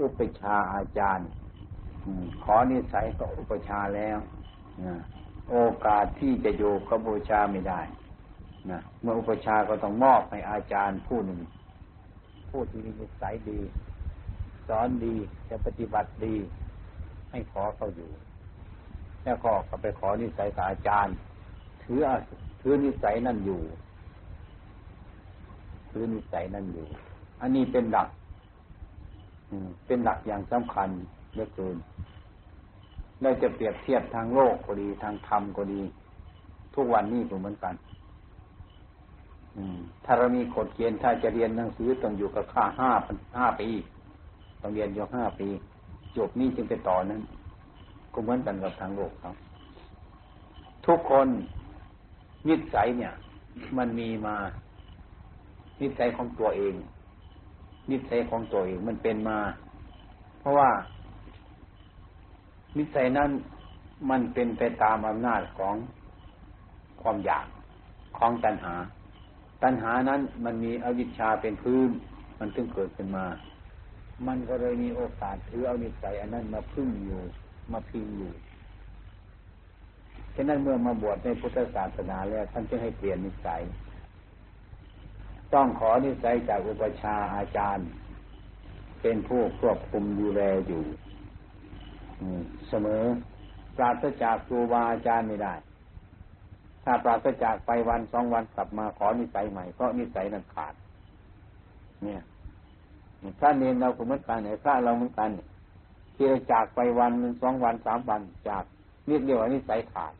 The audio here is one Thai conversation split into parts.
อุปชาอาจารย์ขอนิสัยก็อุปชาแล้วโอกาสที่จะอยู่กับบูชาไม่ได้นะเมื่ออุปชาก็ต้องมอบให้อาจารย์ผู้หนึ่ง ผู้ที่มีนิสัยดี สอนดีจะปฏิบัติดี ให้ขอเขาอยู่ แล้วก็ก็ไปขอนิสัยกับอาจารย์ ถือถือนิสัยนั่นอยู่ถือนิสัยนั่นอยู่ อันนี้เป็นหลัก เป็นหลักอย่างสำคัญเหลือเกินเราจะเปรียบเทียบทางโลกก็ดีทางธรรมก็ดี ทุกวันนี้ก็เหมือนกันถ้าเรามีกฎเกณฑ์ถ้าจะเรียนหนังสือต้องอยู่กับค่าห้าห้าปีต้องเรียนอยู่ห้าปี จบนี้จึงไปต่อนั้น ก็เหมือนกันกับทางโลกครับ ทุกคนนิสัยเนี่ย มันมีมานิสัยของตัวเอง นิสัยของตัวเองมันเป็นมา เพราะว่า นิสัยนั้นมันเป็นไปตามอำนาจของความอยากของตัณหา ตัณหานั้นมันมีอวิชชาเป็นพื้น มันถึงเกิดขึ้นมา มันก็เลยมีโอกาสถือเอานิสัยอันนั้นมาพึ่งอยู่ มาพิงอยู่ฉะนั้นเมื่อมาบวชในพุทธศาสนาแล้วท่านจึงให้เปลี่ยนนิสัย ต้องขอนิสัยจากอุปชาอาจารย์ เป็นผู้ควบคุมดูแลอยู่เสมอ ปราศจากครูบาอาจารย์ไม่ได้ ถ้าปราศจากไปวันสองวันกลับมาขอนิสัยใหม่เพราะนิสัยนั้นขาด เนี่ยพระเนรเราก็เหมือนกันไอ้พระเราเหมือนกันที่จากไปวันหนึ่งสองวันสามวันจากเรียกเดียวนิสัยขาด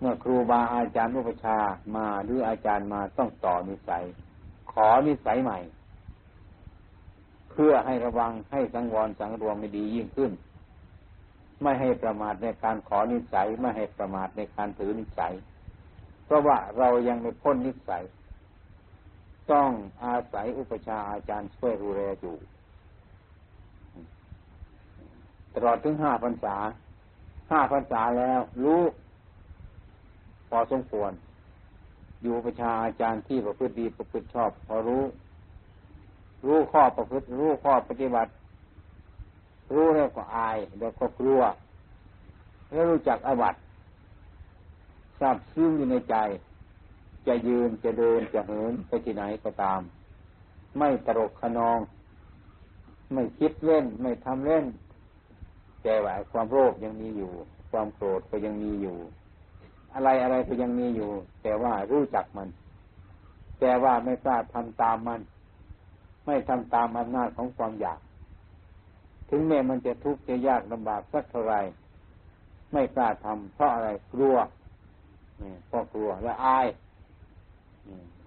เมื่อครูบาอาจารย์อุปชามาหรืออาจารย์มาต้องต่อนิสัย ขอนิสัยใหม่ เพื่อให้ระวังให้สังวรสังรวมไม่ดียิ่งขึ้น ไม่ให้ประมาทในการขอนิสัยไม่ให้ประมาทในการถือนิสัย เพราะว่าเรายังไม่พ้นนิสัย ต้องอาศัยอุปชาอาจารย์ช่วยดูแลอยู่ตลอดถึงห้าพรรษา ห้าพรรษาแล้ว รู้ พอสมควร อยู่ประชาอาจารย์ที่ประพฤติดีประพฤติชอบ พอรู้ รู้ข้อประพฤติ รู้ข้อปฏิบัติ รู้แล้วก็อายแล้วก็กลัว แล้วรู้จักอวัตทราบซึ้งอยู่ในใจ จะยืนจะเดินจะเหินไปที่ไหนก็ตาม ไม่ตรกขนอง ไม่คิดเล่น ไม่ทำเล่นแต่ว่าความโลภยังมีอยู่ ความโกรธก็ยังมีอยู่ อะไรอะไรก็ยังมีอยู่ แต่ว่ารู้จักมัน แต่ว่าไม่กล้าทำตามมัน ไม่ทำตามอำนาจของความอยาก ถึงแม้มันจะทุกข์จะยากลำบากสักเท่าไรไม่กล้าทำเพราะอะไรกลัวเพราะกลัวและอาย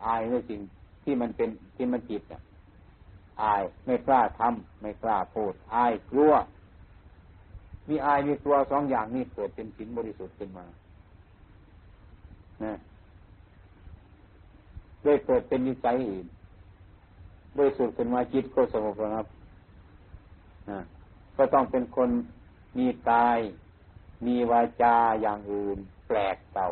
อายในสิ่งที่มันเป็นที่มันจิตอะอายไม่กล้าทำไม่กล้าพูดอายกลัวมีอายมีกลัวสองอย่างนี้เกิดเป็นสินบริสุทธิ์ขึ้นมา ด้วยเกิดเป็นนิสัยอื่นบริสุทธิ์ขึ้นมาจิตก็สงบระงับก็ต้องเป็นคนมีกาย มีวาจาอย่างอื่น แปลกเต่า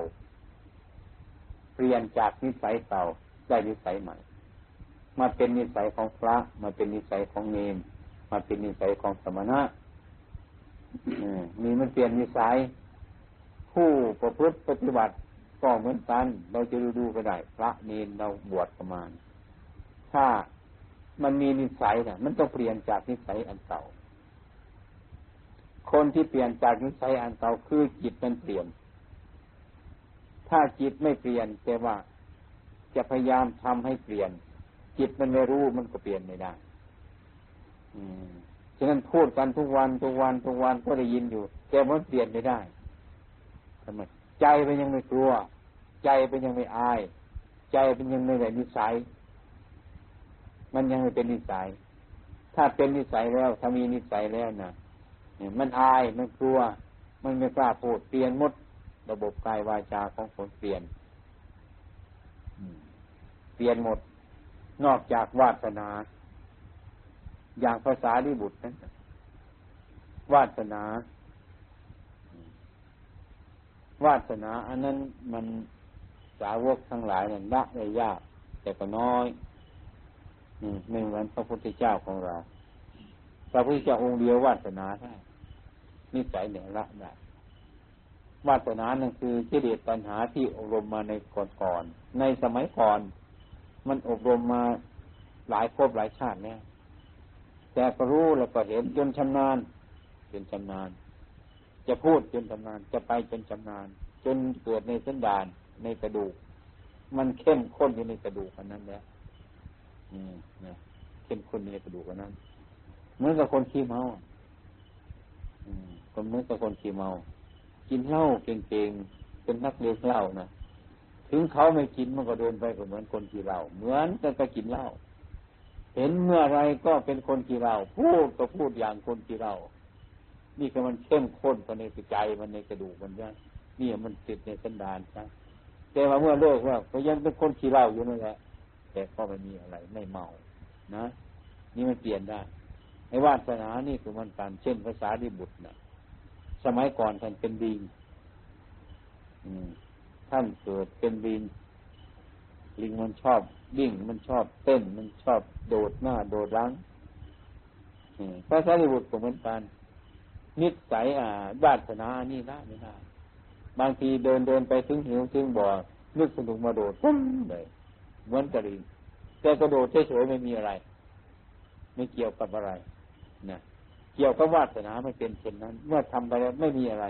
เปลี่ยนจากนิสัยเต่าได้นิสัยใหม่ มาเป็นนิสัยของพระ มาเป็นนิสัยของเนม มาเป็นนิสัยของสมณะมีมันเปลี่ยนนิสัย ผู้ประพฤติปฏิบัติ ก็เหมือนกัน เราจะดูดูก็ได้ พระเนนเราบวชประมาณ ถ้ามันมีนิสัยนี่ยมันต้องเปลี่ยนจากนิสัยอันเก่า คนที่เปลี่ยนจากนิสัยอันเก่าคือจิตมันเปลี่ยน ถ้าจิตไม่เปลี่ยนแต่ว่าจะพยายามทำให้เปลี่ยน จิตมันไม่รู้มันก็เปลี่ยนไม่ได้ อืมฉะนั้นพูดกันทุกวันทุกวันทุกวันก็ได้ยินอยู่ แต่มันเปลี่ยนไม่ได้ทำไมใจเป็นยังไม่กลัว ใจเป็นยังไม่อาย ใจเป็นยังไม่ได้นิสัย มันยังไม่เป็นนิสัย ถ้าเป็นนิสัยแล้วถ้ามีนิสัยแล้วนะมันอายมันกลัว มันไม่กล้าพูดเปลี่ยนมด ระบบกายวาจาของคนเปลี่ยนเปลี่ยนหมด นอกจากวาสนา อย่างภาษาดิบุตรนั้นวาสนา วาสนา อันนั้นมัน สาวกทั้งหลายเนี่ยละได้ยาก แต่ก็น้อยไม่เหมือนพระพุทธเจ้าของเราพระพุทธเจ้าองค์เดียววาสนาได้นิสัยเหนี่ยละได้วาสนานั่นคือกิเลสปัญหาที่อบรมมาในก่อนๆในสมัยก่อน มันอบรมมาหลายภพหลายชาติเนี่ยแต่ก็รู้แล้วก็เห็นจนชำนาญจนชำนาญ จะพูดจนชำนาญจะไปจนชำนาญ จนเกิดในสันดาน ในกระดูก มันเข้มข้นอยู่ในกระดูกอันนั้นแล้วอืมนะเข้มข้นในกระดูกอันนั้น เหมือนกับคนขี้เมาอืมคนเหมือนกับคนขี้เมา กินเหล้าเก่งๆเป็นนักเลงเหล้านะถึงเขาไม่กินมันก็เดินไปก็เหมือนคนกินเหล้าเหมือนกันก็กินเหล้าเห็นเมื่อไรก็เป็นคนกินเหล้าพูดก็พูดอย่างคนกินเหล้านี่ก็มันเข้มข้นภายในใจมันในกระดูกมันใช่นี่มันติดในสันดานใช่ แต่ว่าเมื่อเลิกว่าก็ยังเป็นคนขี้เหล้าอยู่นั่นแหละแต่ก็ไม่มีอะไรไม่เมานะ นี่มันเปลี่ยนได้ไอ้วาสนานี่คือมันการเช่นภาษาดิบุตรนะสมัยก่อนท่านเป็นดิงท่านเกิดเป็นลิงลิงมันชอบวิ่งมันชอบเต้น มันชอบโดดหน้า โดดหลังพระสารีบุตรก็เหมือนกันนิสัยอ่าวาสนานี่ได้ไม่ได้ บางทีเดินเดินไปถึงหิวถึงบ่อนึกสนุกมาโดดปุ้มเลยเหมือนกระดิ่งแต่กระโดดเฉยๆไม่มีอะไร ไม่เกี่ยวกับอะไรนะเกี่ยวกับวาสนาไม่เป็นเช่นนั้น เมื่อทำไปแล้วไม่มีอะไร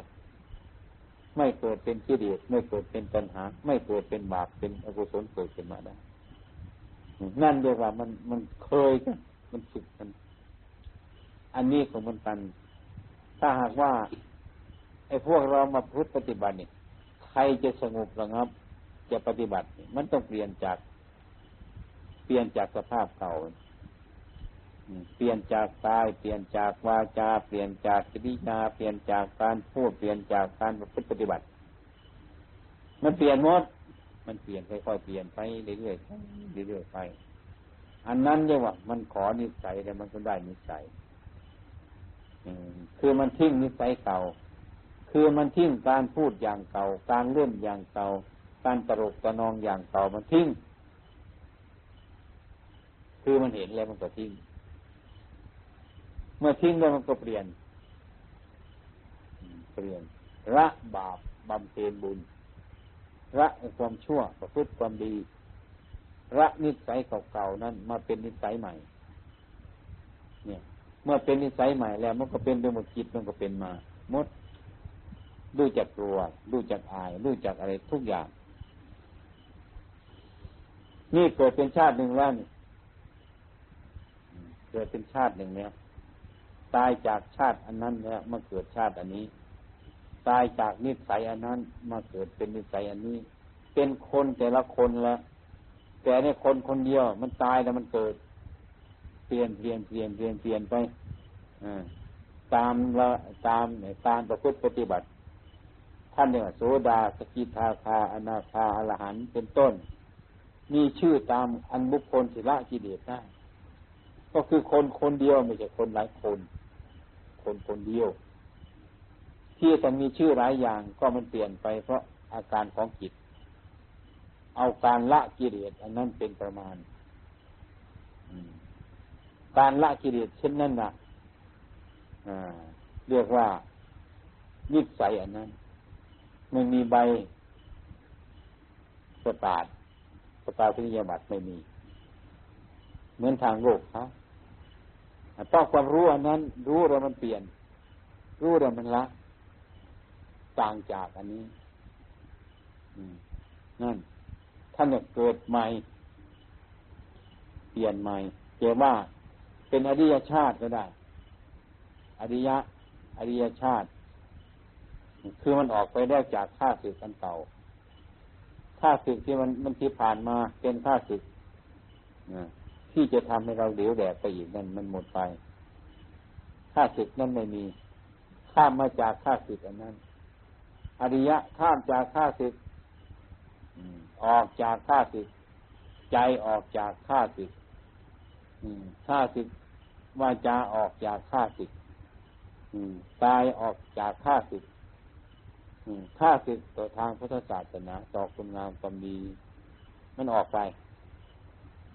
ไม่เกิดเป็นกิเลสไม่เกิดเป็นปัญหา ไม่เกิดเป็นบาปเป็นอกุศลเกิดขึ้นมาได้นั่นเรียกว่ามันมันเคยกันมันฝึกกัน อันนี้ของมันกัน ถ้าหากว่า ไอ้พวกเรามาพุทธปฏิบัตินี่ใครจะสงบระงับ จะปฏิบัติ มันต้องเปลี่ยนจากเปลี่ยนจากสภาพเก่าเปลี่ยนจากกาย เปลี่ยนจากวาจา เปลี่ยนจากกิริยา เปลี่ยนจากการพูด เปลี่ยนจากการปฏิบัติ มันเปลี่ยนหมด มันเปลี่ยนค่อยๆเปลี่ยนไปเรื่อยๆเรื่อยๆไป อันนั้นเรียกว่า มันขอนิสัยแต่มันก็ได้นิสัยคือมันทิ้งนิสัยเก่า คือมันทิ้งการพูดอย่างเก่า การเล่นอย่างเก่า การตลกตะนองอย่างเก่ามันทิ้ง คือมันเห็นแล้วมันก็ทิ้ง เมื่อทิ้งแล้วมันก็เปลี่ยน เปลี่ยนละบาปบำเพ็ญบุญละความชั่วประพฤติความดีละนิสัยเก่าๆนั้น มาเป็นนิสัยใหม่ เนี่ย เมื่อเป็นนิสัยใหม่แล้ว มันก็เป็นไปหมดจิตมันก็เป็นมาหมด ดูจักกลัวดูจักอายดูจักอะไรทุกอย่าง นี่เกิดเป็นชาติหนึ่งแล้วนี่เกิดเป็นชาติหนึ่งแล้วตายจากชาติอันนั้นแล้วมาเกิดชาติอันนี้ ตายจากนิสัยอันนั้น มาเกิดเป็นนิสัยอันนี้ เป็นคนแต่ละคนละแต่ในคนคนเดียว มันตายแล้วมันเกิด เปลี่ยนเปลี่ยนเปลี่ยนเปลี่ยนเปลี่ยนไปอตามละตามตามประพฤติปฏิบัติ ท่านเนี่ยโสดาสกิทาคาอนาคาอรหันเป็นต้น มีชื่อตามอันบุคคลสิละกิเลสได้ก็คือคนคนเดียวไม่ใช่คนหลายคน คนคนเดียว ที่จะมีชื่อหลายอย่างก็มันเปลี่ยนไปเพราะอาการของจิต เอาการละกิเลสอันนั้นเป็นประมาณการละกิเลสเช่นนั้นนะเรียกว่านิสัยอันนั้น ไม่มีใบประกาศประกาศพิยบัตไม่มี เหมือนทางโลกเขาต้องความรู้อันนั้น รู้แล้วมันเปลี่ยน รู้แล้วมันละต่างจากอันนี้นั่นท่านเกิดใหม่ เปลี่ยนใหม่เจว่าเป็นอริยชาติก็ได้ อริยะ อริยชาติ คือมันออกไปได้จากข้าศึกกันเก่าข้าศึกที่มันมันที่ผ่านมาเป็นข้าศึกที่จะทำให้เราเหลวแดดไปอีกนั่นมันหมดไปข้าศึกนั้นไม่มี ข้ามมาจากข้าศึกอันนั้น อริยะข้ามจากข้าศึกออกจากข้าศึก ใจออกจากข้าศึกข้าศึกวาจาออกจากข้าศึกตายออกจากข้าศึก ข้าศึกต่อทางพุทธศาสนาต่อคุณงามความดี มันออกไป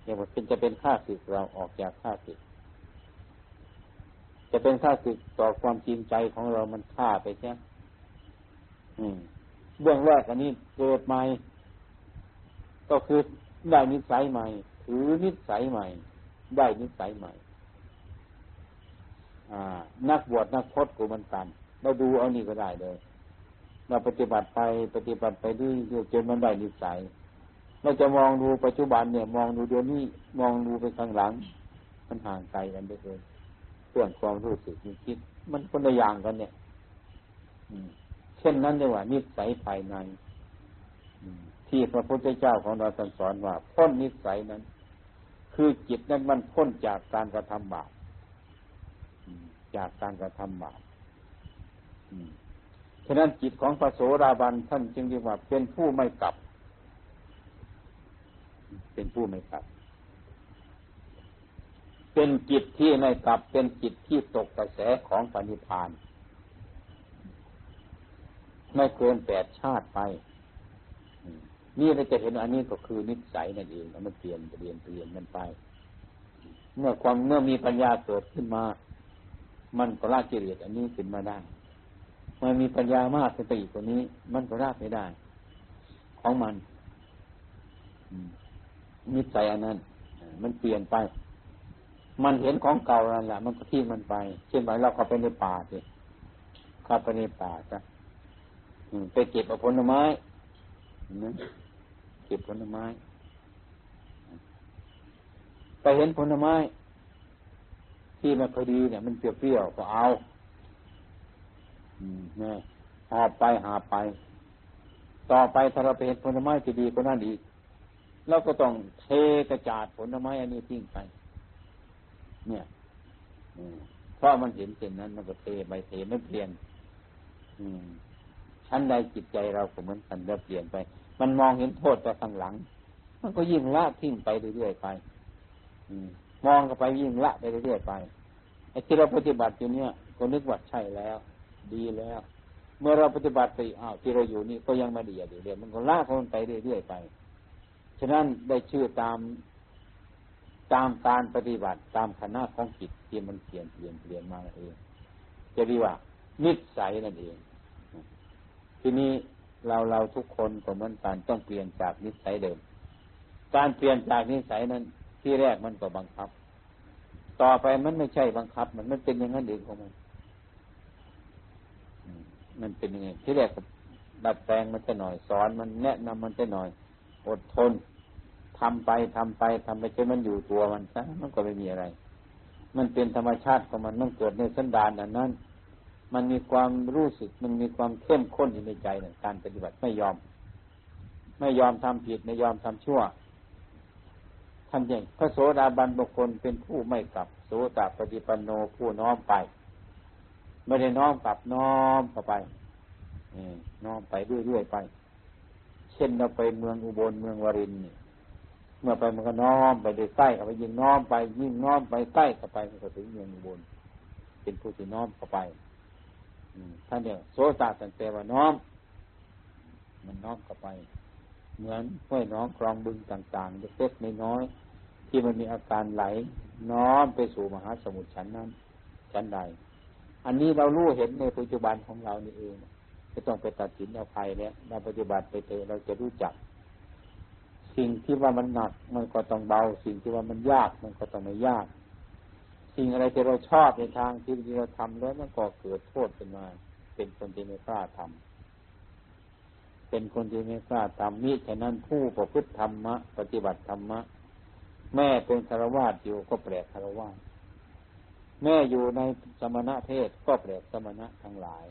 อย่างว่าเป็นจะเป็นข้าศึกเราออกจากข้าศึก จะเป็นค่าศึกต่อความจริงใจของเรามันฆ่าไปใช่เบื้องแรกอันนี้เกิดใหม่ ก็คือได้นิสัยใหม่ ถือนิสัยใหม่ ได้นิสัยใหม่นักบวชนักพจน์กูมันกันเราดูเอานี่ก็ได้เลย เราปฏิบัติไปปฏิบัติไปด้วยจนมันได้นิสัยเราจะมองดูปัจจุบันเนี่ย มองดูเดี๋ยวนี้มองดูไปข้างหลัง มันห่างไกลกันไปเลยเรื่องความรู้สึกมีคิด มันคนละอย่างกันเนี่ยเช่นนั้นเลยว่านิสัยภายในที่พระพุทธเจ้าของเราสอนว่าพ้นนิสัยนั้น คือจิตนั้นมันพ้นจากการกระทำบาปจากการกระทำบาป ฉะนั้นจิตของพระโสดาบันท่านจึงเรียกว่าเป็นผู้ไม่กลับ เป็นผู้ไม่กลับ เป็นจิตที่ไม่กลับ เป็นจิตที่ตกกระแสของปณิพาน ไม่เกินแปดชาติไป นี่เราจะเห็นอันนี้ก็คือนิสัยนั่นเองมันเปลี่ยนเปลี่ยนเปลี่ยนมันไป เมื่อความเมื่อมีปัญญาเกิดขึ้นมา มันก็ละกิเลสอันนี้ขึ้นมาได้ มันมีปัญญามากขึ้นไปอีกกว่านี้ มันก็ราบไม่ได้ ของมันนิสัยอันนั้น มันเปลี่ยนไป มันเห็นของเก่าแล้วแหละมันก็ทิ้งมันไป เช่นไปเราเข้าไปในป่าสิเข้าไปในป่าจ้ะไปเก็บผลไม้นะเก็บผลไม้ ไปเห็นผลไม้ ที่มันพอดีเนี่ย มันเปรี้ยวๆก็เอา นี่หอบไปหาไป ต่อไปถ้าเราไปเห็นผลไม้ที่ดีก็นั่นอีกเราก็ต้องเทกระจาดผลไม้อันนี้ทิ้งไป เนี่ยเพราะมันเห็นเช่นนั้นมันก็เทไปเทไม่เปลี่ยน อืมชั้นใดจิตใจเราก็เหมือนกันเราเปลี่ยนไป มันมองเห็นโทษไปข้างหลัง มันก็ยิ่งละทิ้งไปเรื่อยๆไปมองก็ไปยิ่งละไปเรื่อยๆไปไอ้ที่เราปฏิบัติอยู่เนี่ยก็นึกว่าใช่แล้ว ดีแล้ว เมื่อเราปฏิบัติไปอ้าวที่เราอยู่นี่ก็ยังไม่ดีอยู่เดียวมันก็ลากมันไปเรื่อยๆไป ฉะนั้นได้ชื่อตามตามการปฏิบัติตามคณะของจิตที่มันเปลี่ยนเปลี่ยนเปลี่ยนมาเองจะเรียกว่า นิสัยนั่นเอง ทีนี้เราเราทุกคนก็เหมือนกันต้องเปลี่ยนจากนิสัยเดิม การเปลี่ยนจากนิสัยนั้น ที่แรกมันก็บังคับ ต่อไปมันไม่ใช่บังคับ มันมันเป็นอย่างนั้นเองของมัน มันเป็นยังไงที่แรกดัดแปลงมันจะหน่อยสอนมันแนะนำมันจะหน่อย อดทนทำไปทำไปทำไปจนมันอยู่ตัวมันซะมันก็ไม่มีอะไร มันเป็นธรรมชาติของมันมันเกิดในสันดานนั้น มันมีความรู้สึกมันมีความเข้มข้นอยู่ในใจในการปฏิบัติไม่ยอม ไม่ยอมทำผิดไม่ยอมทำชั่วทำอย่างพระโสดาบันบุคคลเป็นผู้ไม่กลับโสตปฏิปันโนผู้น้อมไป ไม่ได้น้อมกลับน้อมเข้าไปน้อมไปเรื่อยๆไป เช่นเราไปเมืองอุบลเมืองวรินเนี่เมื่อไปมันก็น้อมไปได้ใกล้เข้าไปยิ่งน้อมไป ยิ่งน้อมไปใกล้เข้าไปมันก็ถึงเมืองอุบลเป็นผู้ที่น้อมเข้าไปท่านเนี่ยโสตตั้งแต่ว่าน้อม มันน้อมเข้าไป เหมือนห้วยน้องคลองบึงต่างๆเล็กๆน้อยๆที่มันมีอาการไหล น้อมไปสู่มหาสมุทรชั้นนั้นชั้นใด อันนี้เรารู้เห็นในปัจจุบันของเรานี่เองจะต้องไปตัดสินเอาภัยแล้วเราปฏิบัติไปเถอะเราจะรู้จัก สิ่งที่ว่ามันหนัก มันก็ต้องเบา สิ่งที่ว่ามันยากมันก็ต้องไม่ยาก สิ่งอะไรที่เราชอบในทางที่เราทำแล้วมันก็เกิดโทษขึ้นมา เป็นคนที่ไม่กล้าทำเป็นคนที่ไม่กล้าทำมิฉะนั้นผู้ประพฤติธรรมะ ปฏิบัติธรรมะ แม่เป็นคารวาสอยู่ก็แปลกคารวาส แม่อยู่ในสมณะเพศก็เปรียบสมณะทั้งหลาย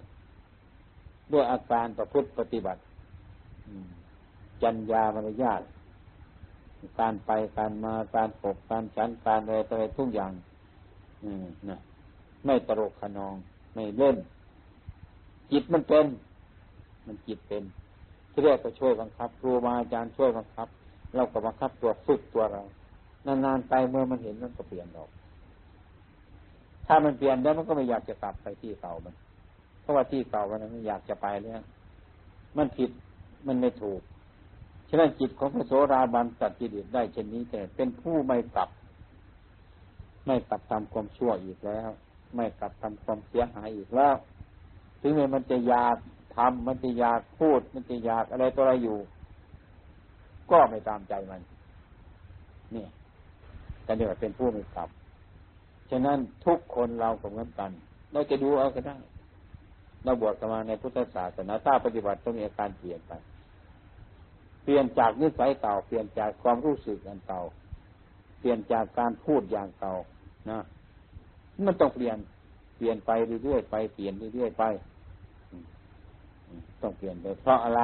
ด้วยอาการประพฤติปฏิบัติจัญญามารยาทการไปการมาการปกการฉันการอะไรอะไรทุกอย่างนะไม่ตลกขนอง ไม่เล่น จิตมันเป็น มันจิตเป็นที่แรกก็ช่วยบังคับครูมาอาจารย์ช่วยบังคับ เราก็บังคับตัวฝึกตัวเรา นานๆไปเมื่อมันเห็นมันก็เปลี่ยนออก ถ้ามันเปลี่ยนแล้วมันก็ไม่อยากจะกลับไปที่เก่ามัน เพราะว่าที่เก่ามันไม่อยากจะไปแล้ว มันผิดมันไม่ถูกฉะนั้นจิตของพระโสราบันตัดจิตได้เช่นนี้ แต่เป็นผู้ไม่กลับ ไม่กลับทำความชั่วอีกแล้ว ไม่กลับทำความเสียหายอีกแล้ว ถึงแม้มันจะอยากทำมันจะอยากพูด มันจะอยากอะไรตัวอะไรอยู่ ก็ไม่ตามใจมันนี่กันเดียวเป็นผู้ไม่กลับ ฉะนั้นทุกคนเราก็เหมือนกัน เราจะดูเอาก็ได้เราบวชกันมาในพุทธศาสนาถ้าปฏิบัติต้องมีอาการเปลี่ยนไป เปลี่ยนจากนิสัยเก่าเปลี่ยนจากความรู้สึกอันเก่าเปลี่ยนจากการพูดอย่างเก่านะมันต้องเปลี่ยนเปลี่ยนไปเรื่อยๆไปเปลี่ยนเรื่อยๆไปต้องเปลี่ยนไปเพราะอะไร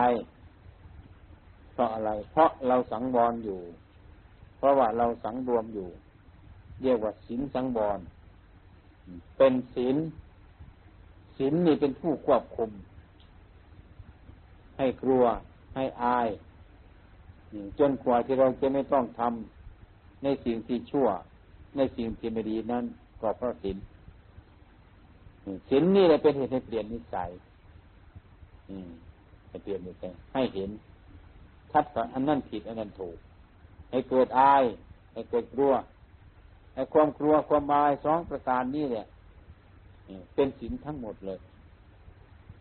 เพราะอะไร เพราะเราสังวรอยู่ เพราะว่าเราสังรวมอยู่ เรียกว่าศีลสังวรเป็นศีลศีลนี่เป็นผู้ควบคุม ให้กลัวให้อายจนกว่าที่เราจะไม่ต้องทำในสิ่งที่ชั่ว ในสิ่งที่ไม่ดีนั้นก็เพราะศีลศีลนี่แหละเป็นเหตุให้เปลี่ยนนิสัยให้เปลี่ยนนิสัยให้เห็นทัดอันนั้นผิดอันนั้นถูก ให้เกิดอาย ให้เกิดกลัว ความกลัวความอายสองประการนี้เนี่ยเป็นศีลทั้งหมดเลย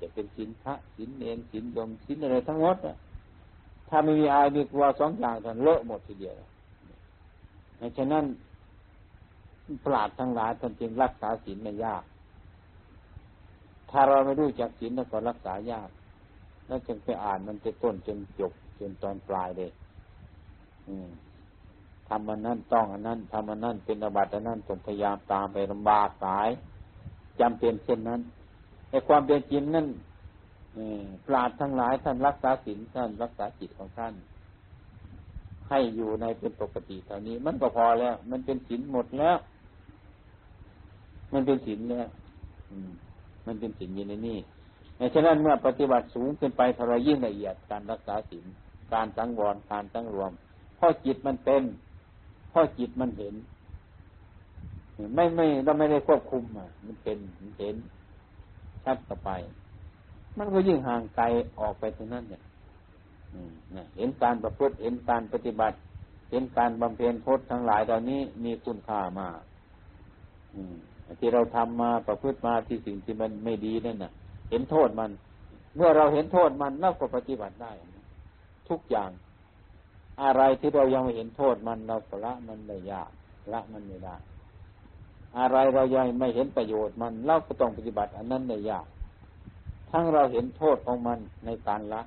จะเป็นศีลพระศีลเนรศีลยมศีลอะไรทั้งหมดถ้าไม่มีอายมีกลัวสองอย่างกันเลอะหมดทีเดียวฉะนั้นปราดทั้งหลายท่านจึงรักษาศีลไม่ยาก ถ้าเราไม่รู้จักศีลแล้วก็รักษายากแล้วจึงไปอ่านมันจะต้นจนจบจนตอนปลายเลย ทำมันนั่นต้องอันนั้นทำมันนั่นเป็นอบัติอันนั้นต้องพยายามตามไปลำบากสายจำเป็นเช่นนั้นในความเป็นจริงนั่นปราดทั้งหลายท่านรักษาศีลท่านรักษาจิตของท่าน ให้อยู่ในเป็นปกติเท่านี้ มันก็พอแล้ว มันเป็นศีลหมดแล้ว มันเป็นศีลแล้วมันเป็นศีลอยู่ในนี้ฉะนั้นเมื่อปฏิบัติสูงขึ้นไปเท่าไรยิ่งละเอียดการรักษาศีลการสังวรการตั้งรวมเพราะจิตมันเป็น เพราะจิตมันเห็น ไม่ไม่เราไม่ได้ควบคุมอะ มันเป็นมันเห็นชัดต่อไป มันก็ยิ่งห่างไกลออกไปตรงนั้นเนี่ยเห็นการประพฤติเห็นการปฏิบัติ เห็นการบำเพ็ญพจน์ทั้งหลายเหล่านี้มีคุณค่ามากที่เราทำมาประพฤติมาที่สิ่งที่มันไม่ดีนั่นน่ะ เห็นโทษมัน เมื่อเราเห็นโทษมันเราก็ปฏิบัติได้ ทุกอย่าง อะไรที่เรายังไม่เห็นโทษมันเราละมันได้ยากละมันไม่ได้ อะไรเรายังไม่เห็นประโยชน์มันเราก็ต้องปฏิบัติ อันนั้นในยาก ทั้งเราเห็นโทษของมันในการละ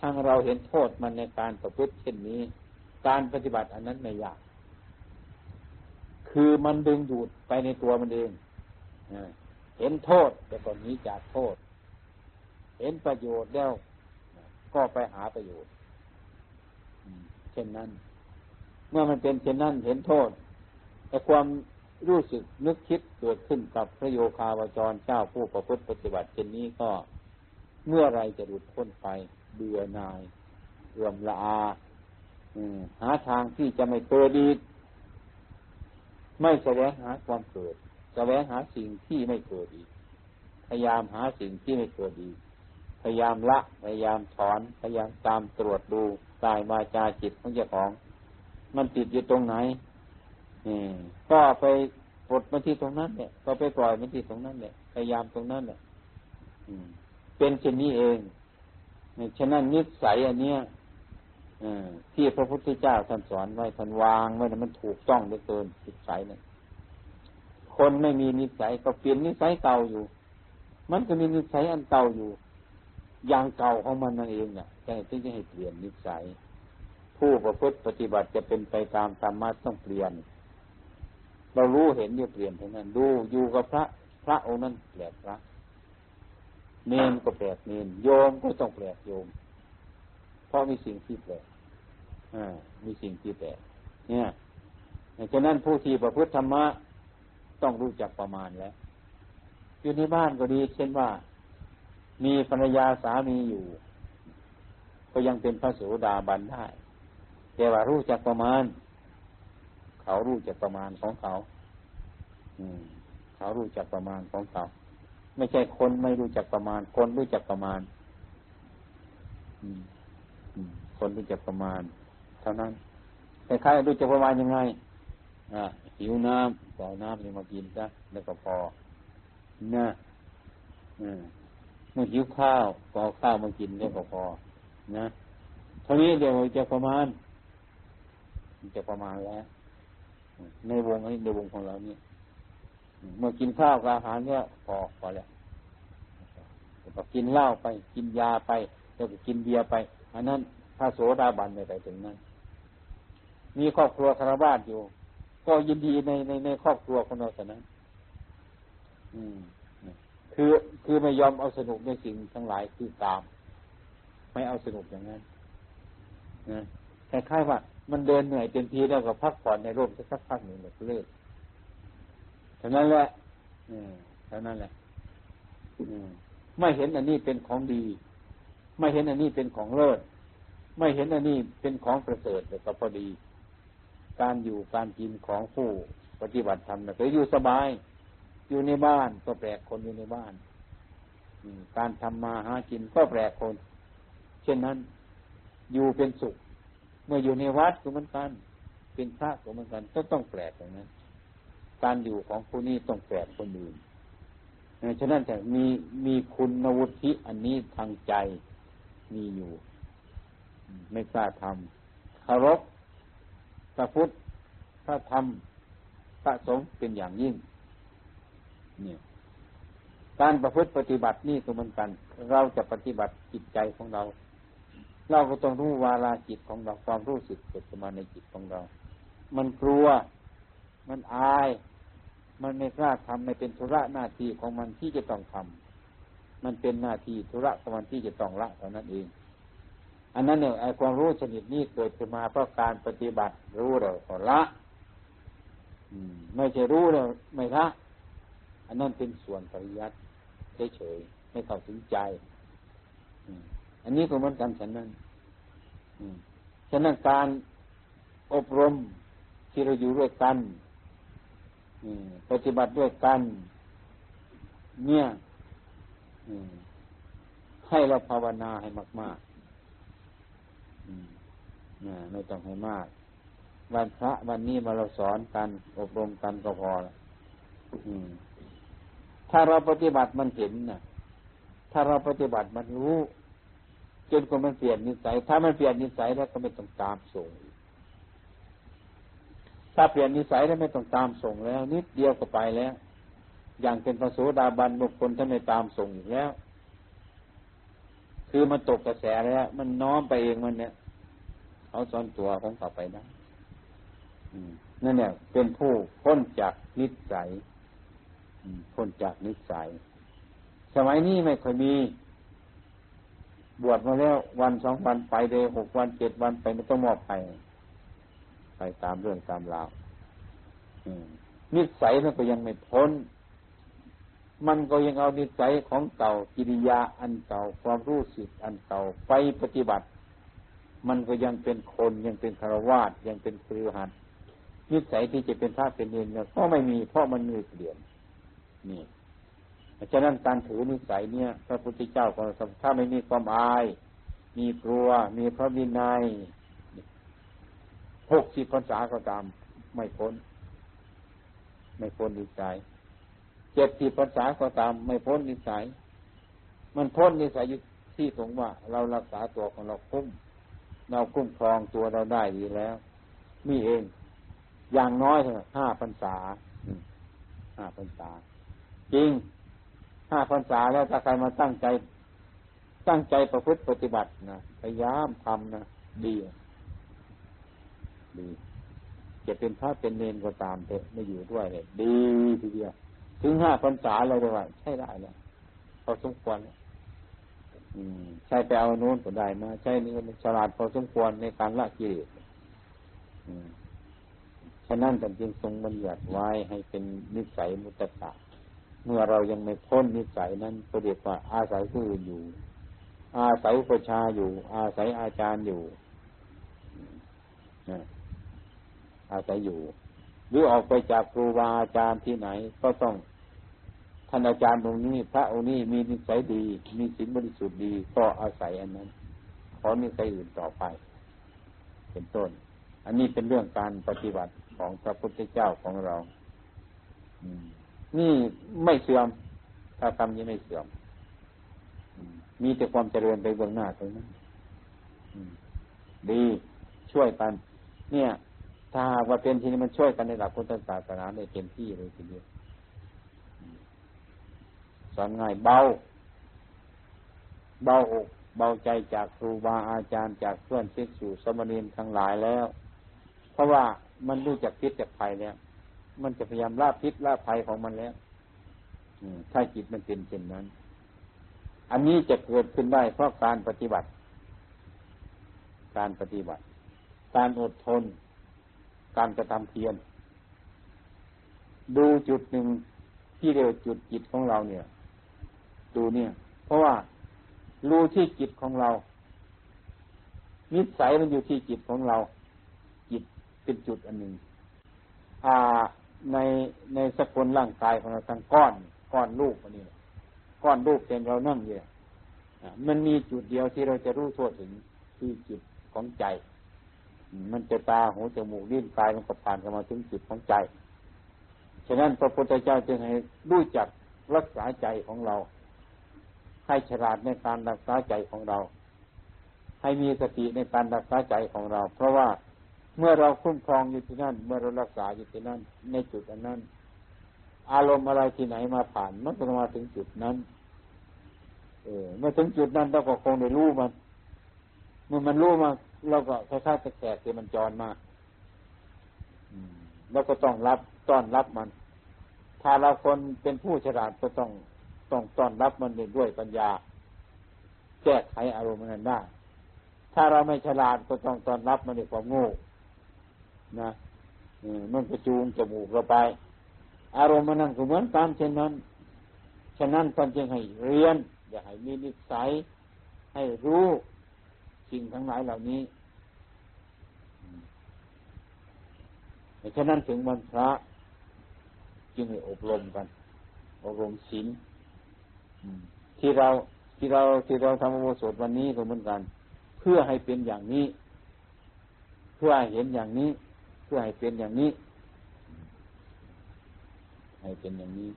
ทั้งเราเห็นโทษมันในการประพฤติเช่นนี้ การปฏิบัติอันนั้นไม่ยาก คือมันดึงดูดไปในตัวมันเองเห็นโทษแต่ก่อนนี้จากโทษ เห็นประโยชน์แล้วก็ไปหาประโยชน์ เช่นนั้น เมื่อมันเป็นเช่นนั้นเห็นโทษแต่ความรู้สึกนึกคิดเกิดขึ้นกับพระโยคาวจรเจ้าผู้ประพฤติปฏิบัติเช่นนี้ก็เมื่อไรจะหลุดพ้นไปเบื่อนายเรื่อมละอาหาทางที่จะไม่เกิดดี ไม่แสวงหาความเกิด แสวงหาสิ่งที่ไม่เกิดอีกพยายามหาสิ่งที่ไม่เกิดอีก พยายามละ พยายามถอน พยายามตามตรวจดูกายมาจาจิตของเจ้าของ มันติดอยู่ตรงไหนก็ไปปลดมาที่ตรงนั้นเนี่ยก็ไปปล่อยมาที่ตรงนั้นเนี่ยพยายามตรงนั้นเนี่ยเป็นเช่นนี้เองฉะนั้นนิสัยอันเนี้ยที่พระพุทธเจ้าท่านสอนไว้ท่านวางไว้นมันถูกต้องเหลือเกินนิสัยเนี่ยคนไม่มีนิสัยก็เปลี่ยนนิสัยเก่าอยู่ มันก็มีนิสัยอันเก่าอยู่ อย่างเก่าของมันนั่นเองเนี่ยแต่ที่จะให้เปลี่ยนนิสัย ผู้ประพฤติปฏิบัติจะเป็นไปตามธรรมะต้องเปลี่ยน เรารู้เห็นอยู่เปลี่ยนเท่านั้น ดูอยู่กับพระพระองค์นั้นแปลกพระเนนก็แปลกเนนโยมก็ต้องแปลกโยม เพราะมีสิ่งที่แปลกมีสิ่งที่แปลกเนี่ยฉะนั้นผู้ที่ประพฤติธรรมะต้องรู้จักประมาณแล้วอยู่ในบ้านก็ดี เช่นว่า มีภรรยาสามีอยู่ ก็ยังเป็นพระโสดาบันได้ แต่ว่ารู้จักประมาณ เขารู้จักประมาณของเขา อืม เขารู้จักประมาณของเขา ไม่ใช่คนไม่รู้จักประมาณ คนรู้จักประมาณ อืมคนรู้จักประมาณ เท่านั้นแต่ใครรู้จักประมาณยังไงอ่าหิวน้ำก็เอาน้ำนี่มากินซะแล้วก็พอนะเมื่ อหิวข้าวก็เอาข้าวมากินได้พอ นะเท่านี้เดี๋ยวจะประมาณ จะประมาณแล้วในวงนี้ในวงของเรานี่เมื่อกินข้าวกับอาหารเนี่ยพอพอแล้วก็กินเหล้าไป กินยาไปแล้วก็กินเบียร์ไป อันนั้นถ้าโสดาบันไม่ไปถึงนั้น มีครอบครัวคารวะอยู่ ก็ยินดีในในในครอบครัวของเราแต่นั้น อืม คือคือไม่ยอมเอาสนุกในสิ่งทั้งหลายคือตาม ไม่เอาสนุกอย่างนั้นนะคล้ายๆว่า มันเดินเหนื่อยเต็มทีแล้วก็พักผ่อนในร่มสักพักหนึ่งแบบเลิกเท่านั้นแหละเท่านั้นแหละไม่เห็นอันนี้เป็นของดี ไม่เห็นอันนี้เป็นของเลิศไม่เห็นอันนี้เป็นของประเสริฐแต่ก็พอดี การอยู่การกินของผู้ปฏิบัติธรรมนะก็อยู่สบาย อยู่ในบ้านก็แปลกคนอยู่ในบ้านการทำมาหากินก็แปลกคน เช่นนั้น อยู่เป็นสุข เมื่ออยู่ในวัดก็เหมือนกัน เป็นพระก็เหมือนกันก็ต้องแปลกอย่างนั้น การอยู่ของผู้นี้ต้องแปลกคนอื่นฉะนั้นแต่มีมีคุณวุฒิอันนี้ทางใจมีอยู่ ไม่กล้าทำคารพพระพุทธพระธรรมพระสงฆ์เป็นอย่างยิ่ง เนี่ย การประพฤติปฏิบัตินี่ก็เหมือนกัน เราจะปฏิบัติจิตใจของเรา เราก็ต้องรู้วาลาจิตของเราความรู้สึกเกิดขึ้นมาในจิตของเรา มันกลัว มันอาย มันไม่กล้าทำไม่เป็นธุระหน้าที่ของมันที่จะต้องทำมันเป็นหน้าที่ธุระของมันที่จะต้องละเท่านั้นเองอันนั้นเนี่ยไอ้ความรู้ชนิดนี้เกิดขึ้นมาเพราะการปฏิบัติรู้เราก็ละไม่ใช่รู้เราไม่ละ อันนั้นเป็นส่วนปริยัติเฉยๆไม่เข้าถึงใจอันนี้ก็เหมือนกันฉันนั้นฉะนั้นการอบรมที่เราอยู่ด้วยกันปฏิบัติด้วยกัน เนี่ยให้เราภาวนาให้มากๆไม่ต้องให้มาก วันพระวันนี้มาเราสอนกัน อบรมกันก็พอแล้ว ถ้าเราปฏิบัติมันเห็นนะถ้าเราปฏิบัติมันรู้จนกว่ามันเปลี่ยนนิสัย ถ้ามันเปลี่ยนนิสัยแล้วก็ไม่ต้องตามส่งถ้าเปลี่ยนนิสัยแล้วไม่ต้องตามส่งแล้ว นิดเดียวก็ไปแล้ว อย่างเป็นพระโสดาบันบุคคลท่านไม่ตามส่งอีกแล้ว คือมันตกกระแสแล้ว มันน้อมไปเองมันเนี่ยเขาสอนตัวของเขาไปนะนั่นเนี่ยเป็นผู้พ้นจากนิสัย พ้นจากนิสัย สมัยนี้ไม่เคยมี บวชมาแล้ววันสองวันไปเลยหกวันเจ็ดวันไปไม่ต้องมอบไป ไปตามเรื่องตามราวนิสัยมันก็ยังไม่พ้น มันก็ยังเอานิสัยของเก่ากิริยาอันเก่าความรู้สึกอันเก่าไปปฏิบัติ มันก็ยังเป็นคนยังเป็นคารวาสยังเป็นครือหัดนิสัยที่จะเป็นพระเป็นเองก็ไม่มีเพราะมันมีเปลี่ยน นี่ฉะนั้นการถือนิสัยเนี่ย พระพุทธเจ้าของเราถ้าไม่มีความอาย มีกลัว มีพระวินัยหกสิบพรรษาก็ตาม ไม่พ้น ไม่พ้นนิสัยเจ็ดสิบพรรษาก็ตาม ไม่พ้นนิสัย มันพ้นนิสัยอยู่ที่ตรงว่า เรารักษาตัวของเราคุ้มเราคุ้มครองตัวเราได้ดีแล้วมีเอง อย่างน้อยเถอะห้าพรรษาห้าพรรษา จริงห้าพรรษาแล้วถ้าใครมาตั้งใจ ตั้งใจประพฤติปฏิบัตินะพยายามทำนะดีดีจะเป็นพระเป็นเนนก็ตามเถอะไม่อยู่ด้วยเลยดีทีเดียว ถึงห้าพรรษาเราจะว่าใช่ได้แล้วพอสมควรใช่ไปเอาโน้นก็ได้มาใช่นี่ฉลาดพอสมควรในการละกิเลสฉะนั้นท่านจึงทรงบัญญัติไว้ให้เป็นนิสัยมุตตะ เมื่อเรายังไม่พ้นนิสัยนั้นก็เรียกว่าอาศัยผู้อื่นอยู่ อาศัยประชาอยู่ อาศัยอาจารย์อยู่อาศัยอยู่ หรือออกไปจากครูบาอาจารย์ที่ไหน ก็ต้องท่านอาจารย์ตรงนี้ พระองค์นี้มีนิสัยดี มีศีลบริสุทธิ์ดี ก็อาศัยอันนั้นขอนิสัยอื่นต่อไป เป็นต้น อันนี้เป็นเรื่องการปฏิบัติของพระพุทธเจ้าของเรา อืม นี่ไม่เสื่อมถ้าทำยังไม่เสื่อม มีแต่ความเจริญไปเบื้องหน้าตรงนั้นดีช่วยกัน เนี่ย ถ้าว่าเป็นที่นี้มันช่วยกันในหลักพุทธศาสนาได้เต็มที่เลยทีเดียวสอนง่ายเบา เบาอกเบาใจจากครูบาอาจารย์จากเพื่อนเิกสู่สมณีนทั้งหลายแล้ว เพราะว่ามันรู้จักพิษจากภัยแล้ว มันจะพยายามล่าพิษล่าภัยของมันแล้วถ้าจิตมันเป็นเช่นนั้น อันนี้จะเกิดขึ้นได้เพราะการปฏิบัติ การปฏิบัติ การอดทน การกระทำเพียร ดูจุดหนึ่งที่เรียกจุดจิตของเราเนี่ย ดูเนี่ย เพราะว่ารู้ที่จิตของเรา นิสัยมันอยู่ที่จิตของเรา จิตเป็นจุดอันหนึ่งอ่า ในในสกุลร่างกายของเราทั้งก้อนก้อนรูปอันนี้ก้อนรูปเป็นเรานั่งอยู่มันมีจุดเดียวที่เราจะรู้ทั่วถึงที่จิตของใจ มันจะตาหูจมูกลิ้นกายมันก็ผ่านเข้ามาถึงจิตของใจฉะนั้นพระพุทธเจ้าจึงให้รู้จักรักษาใจของเรา ให้ฉลาดในการรักษาใจของเรา ให้มีสติในการรักษาใจของเรา เพราะว่า เมื่อเราคุ้มครองอยู่ที่นั่น เมื่อเรารักษาอยู่ที่นั่น ในจุดอันนั้น อารมณ์อะไรที่ไหนมาผ่าน มันก็มาถึงจุดนั้น เออ เมื่อถึงจุดนั้นเราก็คงได้รู้มัน เมื่อมันรู้มาเราก็คล้ายๆตะแกรงที่มันจรมาเราก็ต้องรับต้อนรับมัน ถ้าเราคนเป็นผู้ฉลาดก็ต้องต้องต้อนรับมันด้วยปัญญา แก้ไขอารมณ์นั้นได้ ถ้าเราไม่ฉลาดก็ต้องต้อนรับมันด้วยความโง่ นะมันกระจูงจมูกเราไป อารมณ์มันนั่นก็เหมือนกันเช่นนั้น ฉะนั้นท่านจึงให้เรียน อย่าให้มีนิสัย ให้รู้สิ่งทั้งหลายเหล่านี้ฉะนั้นถึงวันพระจึงให้อบรมกัน อบรมศีลที่เราที่เราที่เราทำอโบสถวันนี้ก็เหมือนกัน เพื่อให้เป็นอย่างนี้ เพื่อหเห็นอย่างนี้ พื่อให้เป็นอย่างนี้ ให้เป็นอย่างนี้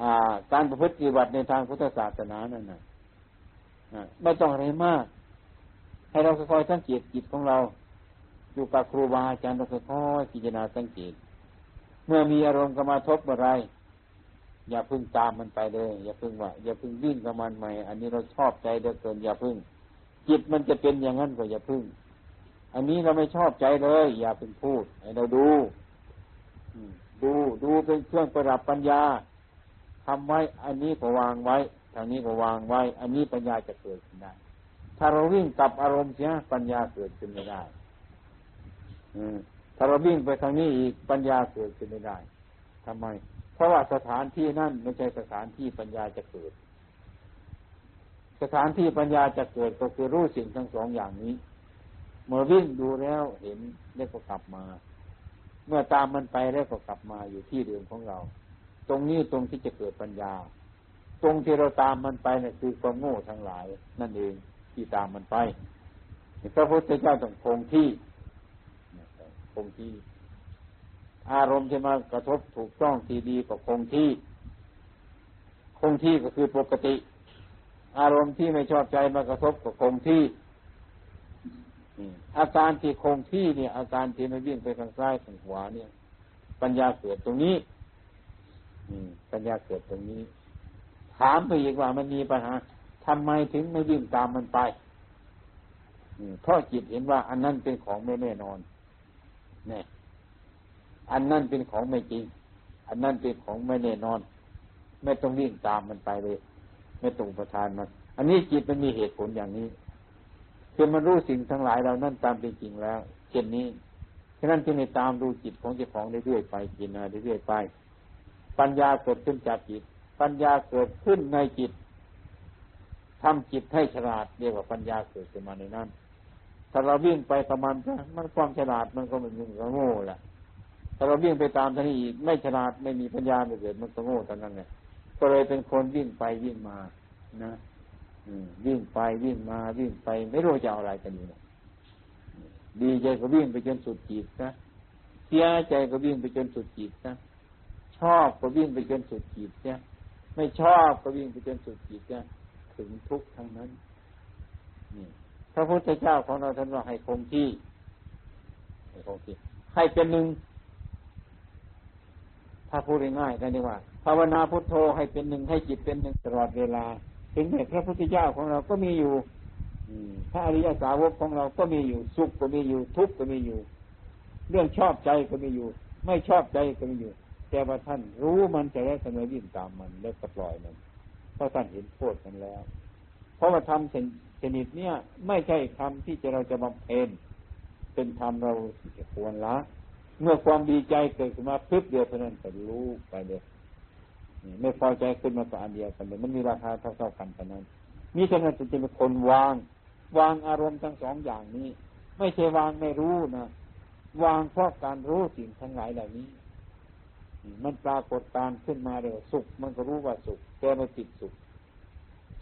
อ่า การประพฤติปฏิบัติในทางพุทธศาสนานั่นนะไม่ต้องอะไรมาก ให้เราค่อยๆสังเกตจิตของเรา อยู่กับครูบาอาจารย์เราค่อยๆพิจารณาสังเกต เมื่อมีอารมณ์กรรมาทบอะไร อย่าพึ่งตามมันไปเลย อย่าพึ่งว่า อย่าพึ่งวิ่งกับมันใหม่ อันนี้เราชอบใจเดือเกิน อย่าพึ่ง จิตมันจะเป็นอย่างนั้นก็อย่าพึ่ง อันนี้เราไม่ชอบใจเลย อย่าเป็นพูดให้เราดูดูดูเป็นเครื่องประดับปัญญาทำไว้ อันนี้ก็วางไว้ ทางนี้ก็วางไว้ อันนี้ปัญญาจะเกิดขึ้นได้ ถ้าเราวิ่งกับอารมณ์เสียปัญญาเกิดขึ้นไม่ได้ถ้าเราวิ่งไปทางนี้อีกปัญญาเกิดขึ้นไม่ได้ทำไม เพราะว่าสถานที่นั่นไม่ใช่สถานที่ปัญญาจะเกิด สถานที่ปัญญาจะเกิดก็คือรู้สิ่งทั้งสองอย่างนี้ เมื่อวิ่งดูแล้วเห็นแล้วก็กลับมา เมื่อตามมันไปแล้วก็กลับมาอยู่ที่เดิมของเรา ตรงนี้ตรงที่จะเกิดปัญญา ตรงที่เราตามมันไปนี่ยคือความโง่ทั้งหลาย นั่นเองที่ตามมันไปพระพุทธเจ้าต้องคงที่คงที่ อารมณ์จะมากระทบถูกต้องที่ดีก็คงที่ คงที่ก็คือปกติ อารมณ์ที่ไม่ชอบใจมากระทบก็คงที่ อาการที่คงที่เนี่ย อาการที่ไม่วิ่งไปทางซ้ายทางขวาเนี่ย ปัญญาเกิดตรงนี้ปัญญาเกิดตรงนี้ ถามไปอีกว่ามันมีปัญหาทำไมถึงไม่วิ่งตามมันไปเพราะจิตเห็นว่า อันนั้นเป็นของไม่แน่นอนเนี่ยอันนั้นเป็นของไม่จริง อันนั้นเป็นของไม่แน่นอน ไม่ต้องวิ่งตามมันไปเลย ไม่ต้องประทานมัน อันนี้จิตมันมีเหตุผลอย่างนี้ คือมันรู้สิ่งทั้งหลายเรานั่นตามเป็นจริงแล้วเช่นนี้ฉะนั้นจึงให้ตามดูจิตของเจ้าของเรื่อยๆไปกินอะไรเรื่อยๆไป ปัญญาเกิดขึ้นจากจิต ปัญญาเกิดขึ้นในจิตทำจิตให้ฉลาดเรียกว่าปัญญาเกิดขึ้นมาในนั้นถ้าเราวิ่งไปประมาณมันความฉลาดมันก็มันก็โง่แหละถ้าเราวิ่งไปตามท่านี้อีกไม่ฉลาดไม่มีปัญญาไม่เกิดมันก็โง่ทั้งนั้นเลยก็เลยเป็นคนวิ่งไปวิ่งมานะ วิ่งไปวิ่งมาวิ่งไป ไม่รู้จะเอาอะไรกันอยู่ดีใจก็วิ่งไปจนสุดจีบนะเสียใจก็วิ่งไปจนสุดจีบนะชอบก็วิ่งไปจนสุดจีบเนี่ยไม่ชอบก็วิ่งไปจนสุดจิตเนี่ยถึงทุกข์ทั้งนั้นนี่พระพุทธเจ้าของเราท่านว่าให้คงที่ให้คงที่ให้เป็นหนึ่งถ้าพูดง่ายๆกันดีว่าภาวนาพุทโธให้เป็นหนึ่งให้จิตเป็นหนึ่งตลอดเวลา ถึงแม้พระพุทธเจ้าของเราก็มีอยู่พระอริยสาวกของเราก็มีอยู่ สุขก็มีอยู่ ทุกข์ก็มีอยู่ เรื่องชอบใจก็มีอยู่ ไม่ชอบใจก็มีอยู่ แต่ว่าท่านรู้มันจะได้เสมอยิ่งตามมันแล้วก็ปล่อยมันเพราะท่านเห็นโทษมันแล้ว เพราะว่าทำชนิดเนี้ยไม่ใช่คำที่จะเราจะบำเพ็ญเป็นธรรมเราจะควรละ เมื่อความดีใจเกิดขึ้นมาพึบเดียวเท่านั้นก็รู้ไปเลย ไม่พอใจขึ้นมาก็อันเดียวกันเลยมันมีราคาเท่าๆกันเท่นั้นมีฉะนั้นจะเป็นคนวาง วางอารมณ์ทั้งสองอย่างนี้ ไม่ใช่วางไม่รู้นะวางเพราะการรู้สิ่งทั้งหลายเหล่านี้ มันปรากฏการขึ้นมาเดี๋ยวสุข มันก็รู้ว่าสุข แต่ไม่ติดสุข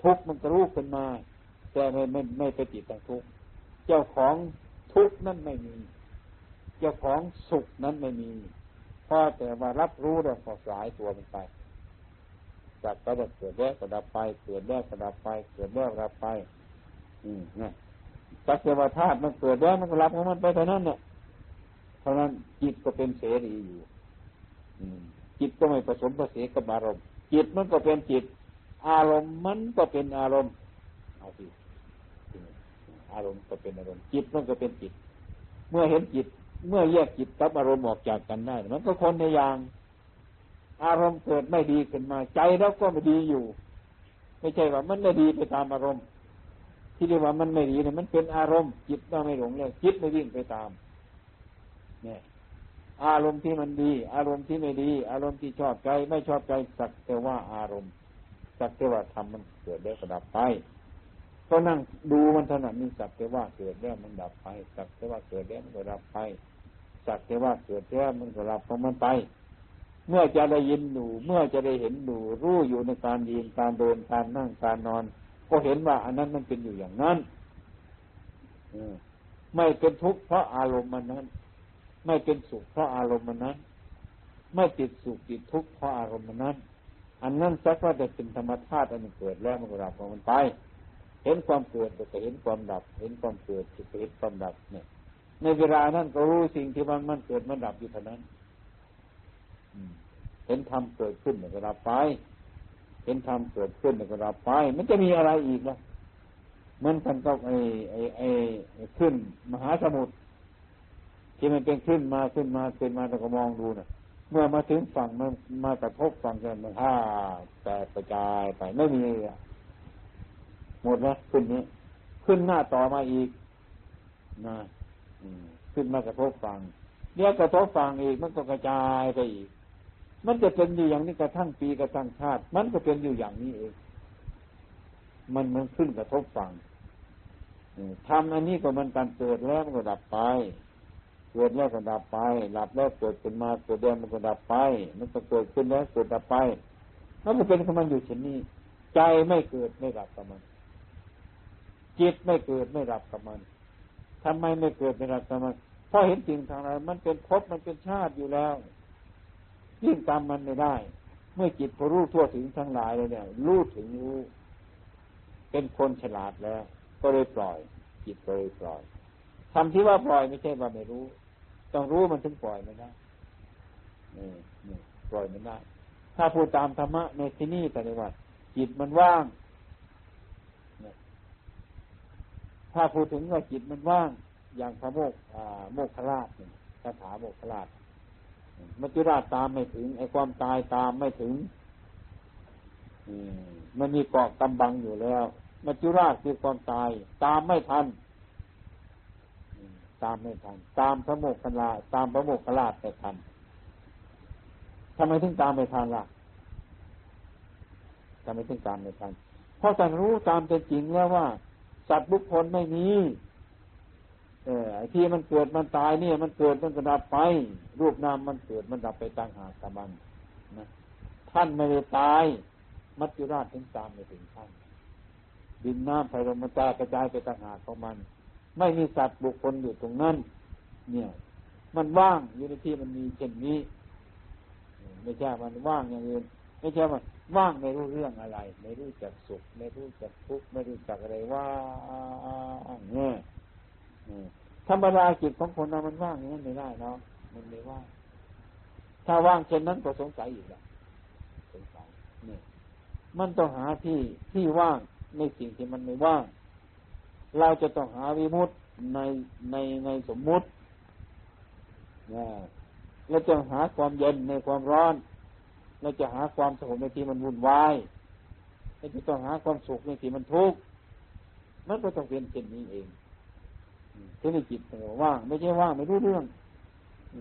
ทุกข์มันก็รู้ขึ้นมา แต่ไม่ไม่ไม่ไปติดต่างทุกข์เจ้าของทุกข์นั่นไม่มี เจ้าของสุขนั้นไม่มีเพราะแต่ว่ารับรู้แล้วก็สายตัวมันไป จากก็จะเกิดแล้วก็ดับไป เกิดแล้วก็ดับไป เกิดแล้วดับไป อืมเนี่ยสักเทวธาตุมันเกิดแล้วมันก็รับของมันไปเท่านั้นเนี่ยเพราะนั้นจิตก็เป็นเสรีอยู่อืมจิตก็ไม่ผสมผสมกับอารมณ์ จิตมันก็เป็นจิต อารมณ์มันก็เป็นอารมณ์เอาสิอารมณ์ก็เป็นอารมณ์ จิตมันก็เป็นจิต เมื่อเห็นจิต เมื่อแยกจิตกับอารมณ์ออกจากกันได้ มันก็คนในอย่าง อารมณ์เกิดไม่ดีขึ้นมา ใจแล้วก็ไม่ดีอยู่ ไม่ใช่ว่ามันไม่ดีไปตามอารมณ์ ที่เรียกว่ามันไม่ดีเนี่ยมันเป็นอารมณ์จิตก็ไม่หลงเลยจิตไม่วิ่งไปตาม เนี่ย อารมณ์ที่มันดี อารมณ์ที่ไม่ดี อารมณ์ที่ชอบใจไม่ชอบใจสักแต่ว่าอารมณ์ สักแต่ว่าทำมันเกิดแล้วก็ดับไปก็นั่งดูมันถนัดนี่สักแต่ว่าเกิดแล้วมันดับไป สักแต่ว่าเกิดแล้วมันก็ดับไป สักแต่ว่าเกิดแล้วมันก็ดับของมันไป เมื่อจะได้ยินดูเมื่อจะได้เห็นดูรู้อยู่ในการยืนการเดินการนั่งการนอน ก็เห็นว่า อันนั้นมันเป็นอยู่อย่างนั้นไม่เป็นทุกข์เพราะอารมณ์มันนั้น ไม่เป็นสุขเพราะอารมณ์มันนั้น ไม่ติดสุขติดทุกข์เพราะอารมณ์มันนั้น อันนั้นสักว่าจะเป็นธรรมชาติอันเกิดแล้วมันก็ดับของมันไปเห็นความเกิดก็เห็นความดับ เห็นความเกิดก็เห็นความดับเนี่ย ในเวลานั้นก็รู้สิ่งที่มันมันเกิดมันดับอยู่เท่านั้น เห็นธรรมเกิดขึ้นก็รับไป เห็นธรรมเกิดขึ้นก็รับไป มันจะมีอะไรอีกล่ะมันกันก็ไอ้ไอ้ไอ้ขึ้น มหาสมุทรที่มันเป็นขึ้นมาขึ้นมาขึ้นมาเราก็มองดูนะเมื่อมาถึงฝั่งมันมากระทบฝั่งกันมันห้าแตกกระจายไปไม่มีหมดนะขึ้นนี้ ขึ้นหน้าต่อมาอีกนะขึ้นมากระทบฝั่งเดี๋ยวกระทบฝั่งอีกมันก็กระจายไปอีก มันจะเป็นอยู่อย่างนี้กระทั่งปีกระทั่งชาติ มันก็เป็นอยู่อย่างนี้เอง มันมันขึ้นกระทบฝั่งทำอันนี้ก็มันการเกิดแล้วมันก็ดับไป เกิดแล้วก็ดับไปหลับแล้วเกิดขึ้นมาเกิดแล้วมันก็ดับไป มันก็เกิดขึ้นแล้วเกิดดับไปมันก็เป็นของมันอยู่เช่นนี้ ใจไม่เกิดไม่ดับกับมัน จิตไม่เกิดไม่ดับกับมันทำไมไม่เกิดไม่ดับกับมันเพราะเห็นสิ่งทางนั้นมันเป็นภพมันเป็นชาติอยู่แล้ว ยิ่งตามมันไม่ได้ เมื่อจิตพอรู้ทั่วถึงทั้งหลายเลยเนี่ยรู้ถึงรู้เป็นคนฉลาดแล้ว ก็เลยปล่อย จิตก็เลยปล่อยทำที่ว่าปล่อยไม่ใช่ว่าไม่รู้ ต้องรู้มันถึงปล่อยไม่ได้นี่นี่ปล่อยไม่ได้ ถ้าพูดตามธรรมะในที่นี่แต่ในว่าจิตมันว่างถ้าพูดถึงว่าจิตมันว่าง อย่างพระโมกโมกขราชคาถาโมกขราช มัจจุราชตามไม่ถึง ไอ้ความตายตามไม่ถึงมันมีเกาะกำบังอยู่แล้ว มัจจุราชคือความตาย ตามไม่ทันตามไม่ทัน ตามพระโมกขลาตามพระโมกขราชไม่ทันทำไมถึงตามไม่ทันล่ะทำไมถึงตามไม่ทันเพราะท่านรู้ตามเป็นจริงแล้วว่า สัตว์บุคคลไม่มี เออไอ้ที่มันเกิดมันตายเนี่ยมันเกิดมันก็ดับไป รูปนามมันเกิดมันดับไปต่างหากกับมันนะท่านไม่ได้ตาย มัจจุราชถึงตามไปถึงท่านดินน้ำไฟลมมันจากระจายไปต่างหากของมัน ไม่มีสัตว์บุคคลอยู่ตรงนั้น เนี่ย มันว่างอยู่ในที่มันมีเช่นนี้ ไม่ใช่มันว่างอย่างอื่นไม่ใช่ว่าว่างไม่รู้เรื่องอะไร ไม่รู้จักสุข ไม่รู้จักทุกข์ไม่รู้จักอะไรว่างเนี่ย ธรรมดาจิตของคนเรามันว่างอย่างนั้นไม่ได้เนาะมันไม่ว่างถ้าว่างเช่นนั้นก็สงสัยอีกละสงสัยเนี่ยมันต้องหาที่ที่ว่างในสิ่งที่มันไม่ว่าง เราจะต้องหาวิมุตในในในสมมุตินะเราจะหาความเย็นในความร้อน เราจะหาความสงบในที่มันวุ่นวายเราจะต้องหาความสุขในที่มันทุกข์มันก็ต้องเป็นเช่นนี้เอง ที่ในจิตว่าง ไม่ใช่ว่างไม่รู้เรื่อง อื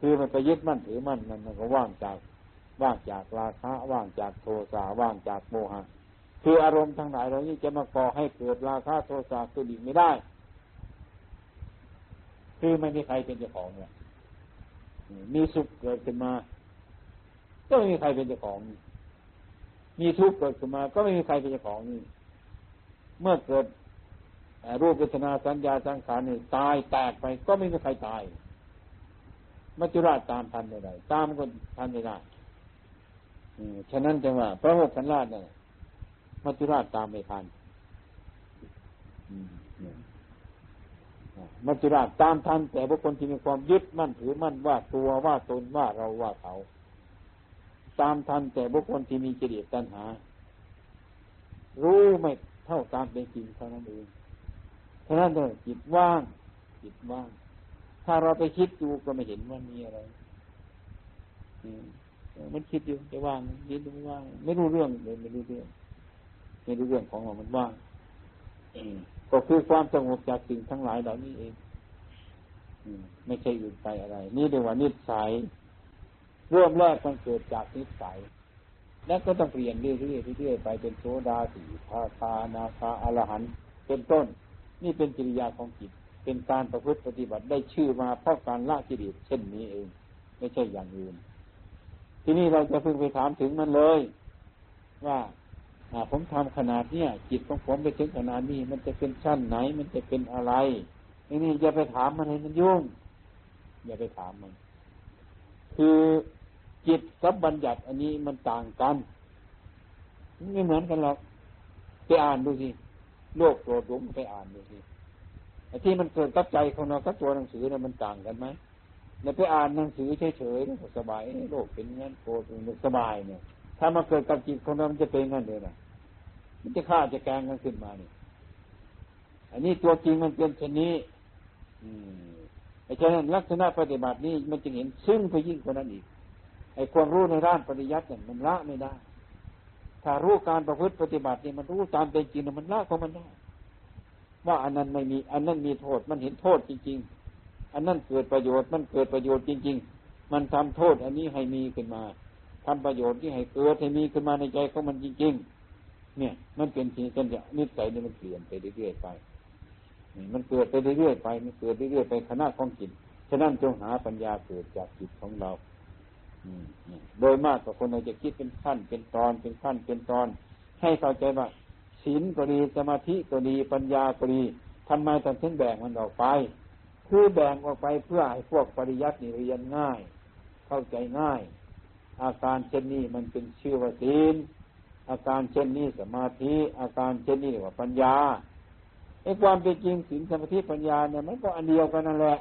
คือมันไปยึดมั่นถือมั่นมันมันก็ว่างจากว่างจากราคะว่างจากโทสะว่างจากโมหะคืออารมณ์ทางไหนเรานี่จะมาก่อให้เกิดราคะโทสะคือดีไม่ได้ คือไม่มีใครเป็นเจ้าของเนี่ยมีสุขเกิดขึ้นมา ก็ไม่มีใครเป็นเจ้าของ มีทุกข์เกิดขึ้นมา ก็ไม่มีใครเป็นเจ้าของนี่เมื่อเกิด รูปเวทนาสัญญาสังขารนี่ตายแตกไปก็ไม่มีใครตายมัจจุราชตามทันไม่ได้ตามก็ทันไม่ได้ฉะนั้นจึงว่า พระโมกขันราชเนี่ยมัจจุราชตามไม่ทันมัจจุราชตามทันแต่บุคคลที่มีความยึดมั่นถือมั่นว่าตัวว่าตนว่าเราว่าเขาตามทันแต่บุคคลที่มีจิตตัณหา รู้ไม่เท่าตามเป็นจริงเท่านั้นเอง ฉะนั้นเลยจิตว่าง จิตว่าง ถ้าเราไปคิดดูก็ไม่เห็นว่ามีอะไรมันคิดอยู่จะว่างยินไม่ว่าง ไม่รู้เรื่องเลยไม่รู้เรื่องไม่รู้เรื่องของเรามันว่างก็คือความสงบจากสิ่งทั้งหลายเหล่านี้เองไม่ใช่อื่นไปอะไร นี่เรียกว่านิสัยเริ่มแรกมันเกิดจากนิสัยแล้วก็ต้องเปลี่ยนเรื่อยๆเรื่อยๆไปเป็นโซดาสีทาคานาคาอรหันเป็นต้น นี่เป็นกิริยาของจิต เป็นการประพฤติปฏิบัติได้ชื่อมาเพราะการละกิเลสเช่นนี้เอง ไม่ใช่อย่างอื่น ทีนี้เราจะเพิ่งไปถามถึงมันเลย ว่าผมทำขนาดเนี้ยจิตของผมไปถึงขนาดนี้ มันจะเป็นชั้นไหน มันจะเป็นอะไรนี่นี่อย่าไปถามมันให้มันยุ่ง อย่าไปถามมัน คือจิตกับบัญญัติอันนี้มันต่างกัน ไม่เหมือนกันหรอกไปอ่านดูสิ โลกโกรธหลงไปอ่านดูสิไอ้ที่มันเกิดกับใจของเรากับตัวหนังสือเนี่ยมันต่างกันไหมเนี่ยไปอ่านหนังสือเฉยๆสบายโลกเป็นงั้นโกรธมันสบายเนี่ย ถ้ามาเกิดกับจิตของเรามันจะเป็นงั้นเลยนะมันจะฆ่าจะแกงกันขึ้นมาเนี่ยอันนี้ตัวจริงมันเป็นเช่นนี้ อืมไอ้ฉะนั้นลักษณะปฏิบัตินี้มันจึงเห็นซึ่งไปยิ่งกว่านั้นอีกไอ้ความรู้ในด้านปริยัติเนี่ยมันละไม่ได้ ถ้ารู้การประพฤติปฏิบัติเนี่ยมันรู้ตามเป็นจริงมันละของมันได้ว่าอันนั้นไม่มี อันนั้นมีโทษมันเห็นโทษจริง ๆ อันนั้นเกิดประโยชน์มันเกิดประโยชน์จริง ๆ มันทำโทษ อันนี้ให้มีขึ้นมาทำประโยชน์ที่ให้เกิดให้มีขึ้นมาในใจของมันจริง ๆ เนี่ย มันเป็นสิ่งกันจะนิสัยนี่มันเปลี่ยนไปเรื่อยๆไปนี่มันเกิดไปเรื่อยๆไป มันเกิดเรื่อยๆไปขณะของจิตฉะนั้นจงหาปัญญาเกิดจากจิตของเรา โดยมากกว่าคนเราจะคิดเป็นขั้นเป็นตอนเป็นขั้นเป็นตอน ให้เข้าใจว่าศีลก็ดีสมาธิก็ดีปัญญาก็ดีทำไมถึงแบ่งมันออกไป คือแบ่งออกไปเพื่อให้พวกปริยัติเรียนง่าย เข้าใจง่าย อาการเช่นนี้มันเป็นชื่อว่าศีลอาการเช่นนี้สมาธิอาการเช่นนี้เรียกว่าปัญญาไอ้ความเป็นจริงศีลสมาธิปัญญาเนี่ยมันก็อันเดียวกันนั่นแหละ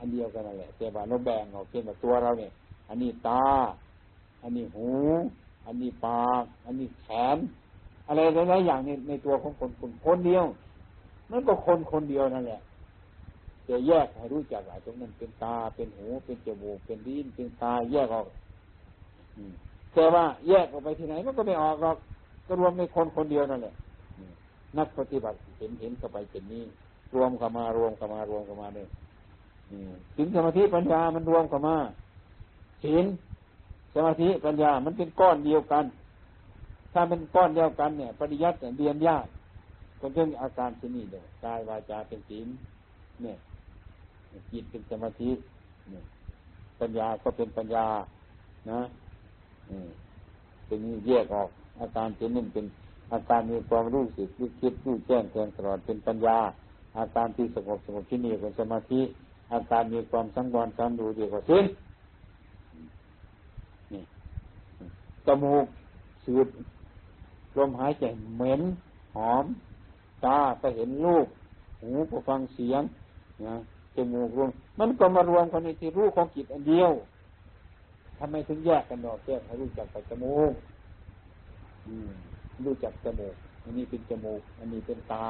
อันเดียวกันนั่นแหละแต่ว่าเราแบ่งออกเช่นแบบตัวเราเนี่ย อันนี้ตา อันนี้หู อันนี้ปาก อันนี้แขน อะไรหลายๆอย่างในในตัวของคนคนคนเดียวมันก็คนคนเดียวนั่นแหละแต่แยกให้รู้จักว่าตรงนั้นเป็นตาเป็นหู เป็นจมูกเป็นลิ้นเป็นตาแยกออกแต่ว่าแยกออกไปที่ไหนมันก็ไม่ออกหรอกก็รวมในคนคนเดียวนั่นแหละนักปฏิบัติเห็นเห็นเข้าไปเป็นนี้ รวมเข้ามารวมเข้ามารวมเข้ามาเลย สินสมาธิปัญญามันรวมเข้ามาสินสมาธิปัญญา มันเป็นก้อนเดียวกัน ถ้าเป็นก้อนเดียวกันเนี่ย ปริยัติเรียนยากก็เรื่องอาการชนิดเดียวกายวาจาเป็นศีลเนี่ยจิตเป็นสมาธิเนี่ยปัญญาก็เป็นปัญญา นะเป็นแยกออก อาการชนิดเป็นอาการมีความรู้สึกรู้คิดรู้แจ้งแทงตลอดเป็นปัญญา อาการที่สงบสงบที่นี่เป็นสมาธิ อาการมีความสังวรสามดูเดียวกับสิ้นนี่มูกสูดลมหายใจเหม็นหอม ตาก็เห็นรูปหูก็ฟังเสียงนะจมูกรวมมันก็มารวมกันในที่รู้ของจิตอันเดียวทำไมถึงแยกกันออกแยกให้รู้จักกับจมูกรู้จักจมูก อันนี้เป็นจมูก อันนี้เป็นตา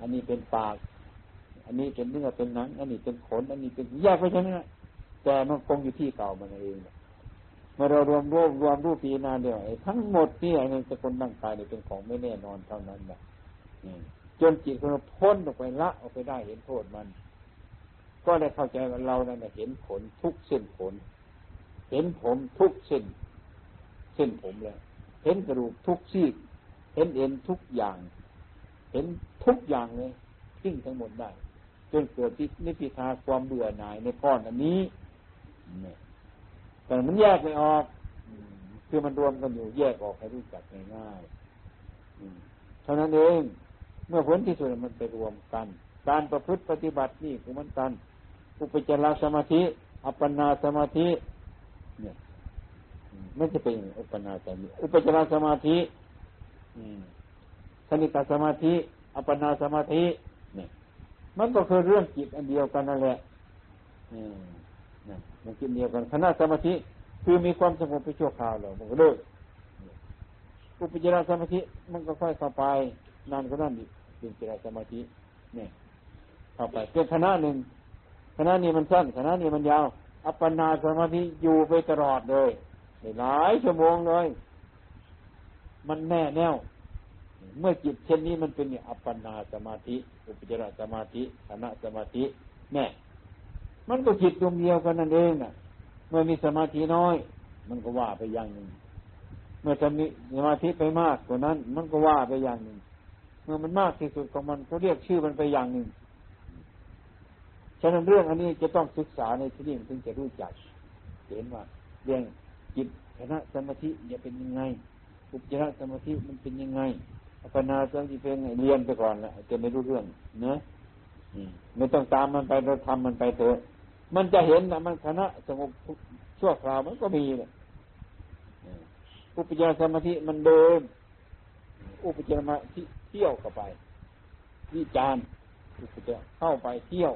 อันนี้เป็นปาก อันนี้เป็นเนื้อเป็นหนัง อันนี้เป็นขน อันนี้เป็นแยกไปใช่ไหมแต่มันคงอยู่ที่เก่ามันเองเมื่อเรารวมรวมรวมรูปปีนาเดียวทั้งหมดนี่ในสกุลร่างกายเนี่ยเป็นของไม่แน่นอนเท่านั้นแหละจนจิตของเราพ้นออกไปละออกไปได้เห็นโทษมัน ก็ได้เข้าใจว่าเรานั้นเห็นผลทุกเส้นผล เห็นผมทุกเส้น เส้นผมเลยเห็นกระดูกทุกซี่เห็นเอ็นทุกอย่าง เห็นทุกอย่างเลยทิ้งทั้งหมดได้ จนเกิดที่นิพพิทาความเบื่อหน่ายในก้อนอันนี้แต่มันแยกไม่ออก คือมันรวมกันอยู่แยกออกให้รู้จักง่ายๆเท่านั้นเอง เมื่อผลที่สุดมันไปรวมกัน การประพฤติปฏิบัตินี่คือมันกันอุปจารสมาธิ อัปปนาสมาธิ เนี่ยไม่จะเป็นอุปนาสมาธิอุปจารสมาธิสนิตสมาธิ อัปปนาสมาธิ มันก็คือเรื่องจิตอันเดียวกันนั่นแหละมันจิตเดียวกันคณะสมาธิคือมีความสงบไปชั่วคราวแล้วมันก็เลิกอุปจารสมาธิมันก็ค่อยเข้าไปนานก็นั่นอีกเป็นจิตสมาธิเนี่ยเข้าไปเป็นคณะหนึ่งคณะนี้มันสั้นคณะนี้มันยาว อัปปนาสมาธิอยู่ไปตลอดเลยหลายชั่วโมงเลย มันแน่แน่ว เมื่อจิตเช่นนี้มันเป็นอัปปนาสมาธิ อุปจารสมาธิคณะสมาธิแน่มันก็จิตดวงเดียวกันนั่นเองน่ะ เมื่อมีสมาธิน้อย มันก็ว่าไปอย่างหนึ่ง เมื่อจะมีสมาธิไปมากกว่านั้น มันก็ว่าไปอย่างหนึ่ง เมื่อมันมากที่สุดของมันก็เรียกชื่อมันไปอย่างหนึ่งฉะนั้นเรื่องอันนี้จะต้องศึกษาในที่นี้ถึงจะรู้จัก เห็นว่า เรื่องจิตคณะสมาธิจะเป็นยังไงอุปจารสมาธิมันเป็นยังไง อัปนาสมาธิเป็นไงเรียนไปก่อนแหละจะไม่รู้เรื่องนะไม่ต้องตามมันไปเราทำมันไปเถอะ มันจะเห็นนะมันคณะสงบชั่วคราวมันก็มีเนี่ยอุปจารสมาธิมันเดิมอุปจารมาธิเที่ยวเข้าไป วิจารณ์จะเข้าไปเที่ยว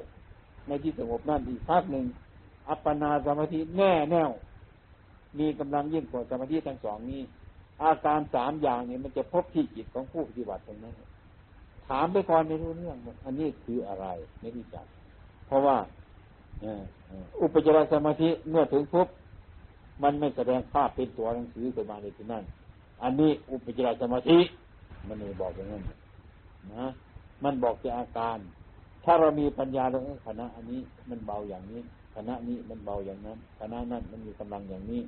ในที่สงบนั่นอีกพักหนึ่งอัปปนาสมาธิแน่แน่วมีกำลังยิ่งกว่าสมาธิทั้งสองนี้ อาการสามอย่างนี้มันจะพบที่จิตของผู้ปฏิบัติตรงนั้น ถามไปก่อนไม่รู้เรื่องอันนี้คืออะไรไม่รู้จัก เพราะว่าอุปจารสมาธิเมื่อถึงปุ๊บมันไม่แสดงภาพเป็นตัวหนังสือขึ้นมาในที่นั่น อันนี้อุปจารสมาธิ มันไม่บอกอย่างนั้นนะมันบอกแต่อาการ ถ้าเรามีปัญญาเรื่องคณะอันนี้มันเบาอย่างนี้คณะนี้มันเบาอย่างนั้นคณะนั้นมันมีกำลังอย่างนี้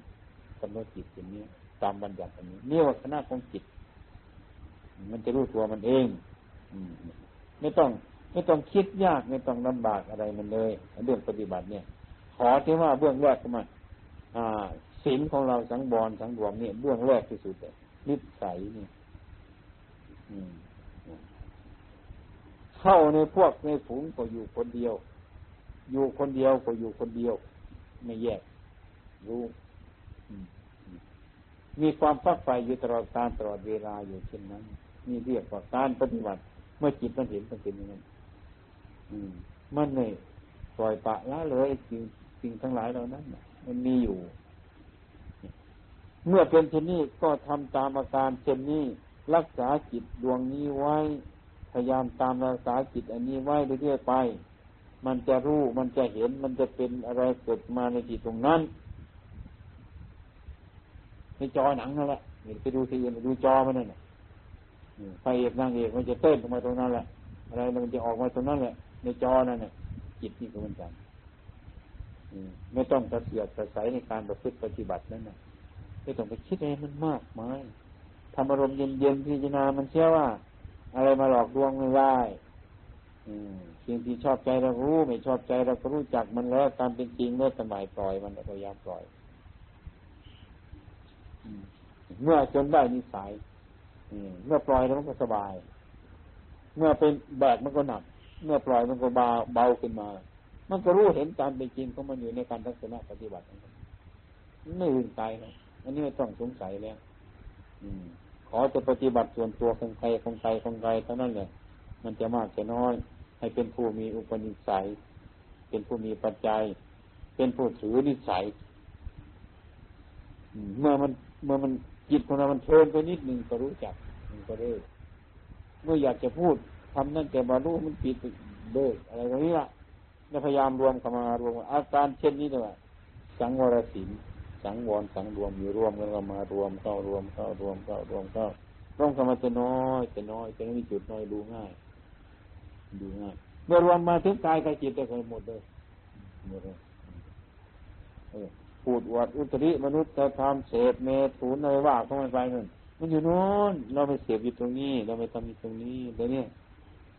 กำหนดจิตอย่างนี้ ตามบัญญัติอันนี้นี่ว่าคณะของจิต มันจะรู้ตัวมันเองอไม่ต้อง ไม่ต้องคิดยากไม่ต้องลำบากอะไรมันเลยเรื่องปฏิบัติเนี่ย ขอที่ว่าเบื้องแรกก็มาศีลของเราสังบอลสังรวมเนี่ยเบื้องแรกที่สุดนิสัยเนี่ยเข้าในพวกในฝูงก็อยู่คนเดียว อยู่คนเดียวก็อยู่คนเดียว ไม่แยกรู้ มีความฟักไฟอยู่ตลอดการตลอดเวลาอยู่เช่นนั้นนี่เรียกว่าการปฏิบัติ เมื่อจิตมันเห็นมันเป็นอย่างนั้นมันไม่ปล่อยปะละเลยสิ่งสิ่งทั้งหลายเหล่านั้นมันมีอยู่ เมื่อเป็นเช่นนี้ก็ทำตามอาการเช่นนี้ รักษาจิตดวงนี้ไว้ พยายามตามรักษาจิตอันนี้ไว้เรื่อยๆไป มันจะรู้มันจะเห็นมันจะเป็นอะไรเกิดมาในจิตตรงนั้น ในจอหนังนั่นแหละไปดูทีไปดูจอมันนั่นแหละไปเอกนางเอกมันจะเต้นออกมาตรงนั้นแหละอะไรมันจะออกมาตรงนั้นแหละ ในจอนั่นแหละจิตนี่ก็เหมือนกันไม่ต้องกระเสียดกระสายในการประพฤติปฏิบัตินั่นนะไม่ต้องไปคิดอะไรมันมากมายทำอารมณ์เย็นๆพิจารณามันเชื่อว่า อะไรมาหลอกลวงไม่ได้สิ่งที่ชอบใจเรารู้ ไม่ชอบใจเราก็รู้จักมันแล้วตามเป็นจริงเมื่อสมัยปล่อยมันพยายามปล่อย เมื่อจนได้นิสัยเมื่อปล่อยแล้วมันก็สบาย เมื่อเป็นแบกมันก็หนัก เมื่อปล่อยมันก็เบาเบาขึ้นมา มันก็รู้เห็นตามเป็นจริงของมันอยู่ในการทัศนะปฏิบัติไม่ลืมใจนะอันนี้ไม่ต้องสงสัยแล้วอืม ขอจะปฏิบัติส่วนตัวของใครของใครของใครเท่านั้นแหละมันจะมากจะน้อย ให้เป็นผู้มีอุปนิสัย เป็นผู้มีปัจจัย เป็นผู้ถือนิสัยเมื่อมัน เมื่อมันจิตของเรามันเทินไปนิดหนึ่งก็รู้จักมันก็เลิกเมื่ออยากจะพูดทำนั่นแต่บรรลุมันปิดเลิกอะไรแบบนี้ละแล้วพยายามรวมเข้ามารวมอาการเช่นนี้เลยสังวรสินสังวรสังรวมอยู่รวมกันก็มารวมเข้ารวมเข้ารวมเข้ารวมเข้าต้องเข้ามาจะน้อยจะน้อยจะไม่มีจุดน้อยดูง่าย ดูง่ายเมื่อรวมมาถึงกายกับจิตได้หมดเลยหมดเลย พูดวัดอุตริมนุษย์จะทำเสพเมถุนอะไรว่าเข้ามาไปนั่นมันอยู่โน้นเราไปเสพอยู่ตรงนี้ เราไปทำอยู่ตรงนี้เดี๋ยวนี้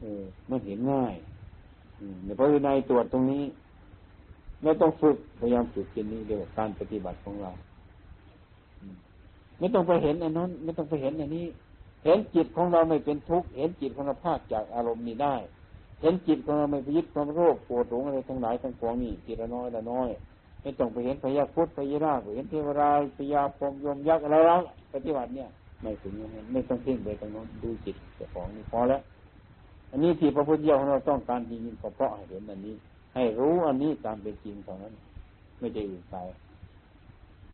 เออมันเห็นง่ายในพระวินัยตรวจตรงนี้เราต้องฝึกพยายามฝึกเช่นนี้เดี๋ยวการปฏิบัติของเราไม่ต้องไปเห็นอันนั้นไม่ต้องไปเห็นอันนี้ เห็นจิตของเราไม่เป็นทุกข์เห็นจิตของเราพาดจากอารมณ์นี้ได้ เห็นจิตของเราไม่ไปยึดความโรคปวดหลงอะไรทั้งหลายทั้งปวงนี่จิตละน้อยละน้อย ไม่ต้องไปเห็นพยาพุทธพยานาชเห็นเทวราชพยาพรมยมยักษ์อะไรแล้วปฏิบัติเนี่ยไม่ถึงนั้นไม่ต้องเพ่งไปตรงนั้นดูจิตเจ้าของนี่พอแล้ว อันนี้ที่พระพุทธเจ้าของเราต้องการจริงๆเพราะเห็นอันนี้ ให้รู้อันนี้ตามเป็นจริงเท่านั้น ไม่ใช่อื่นไป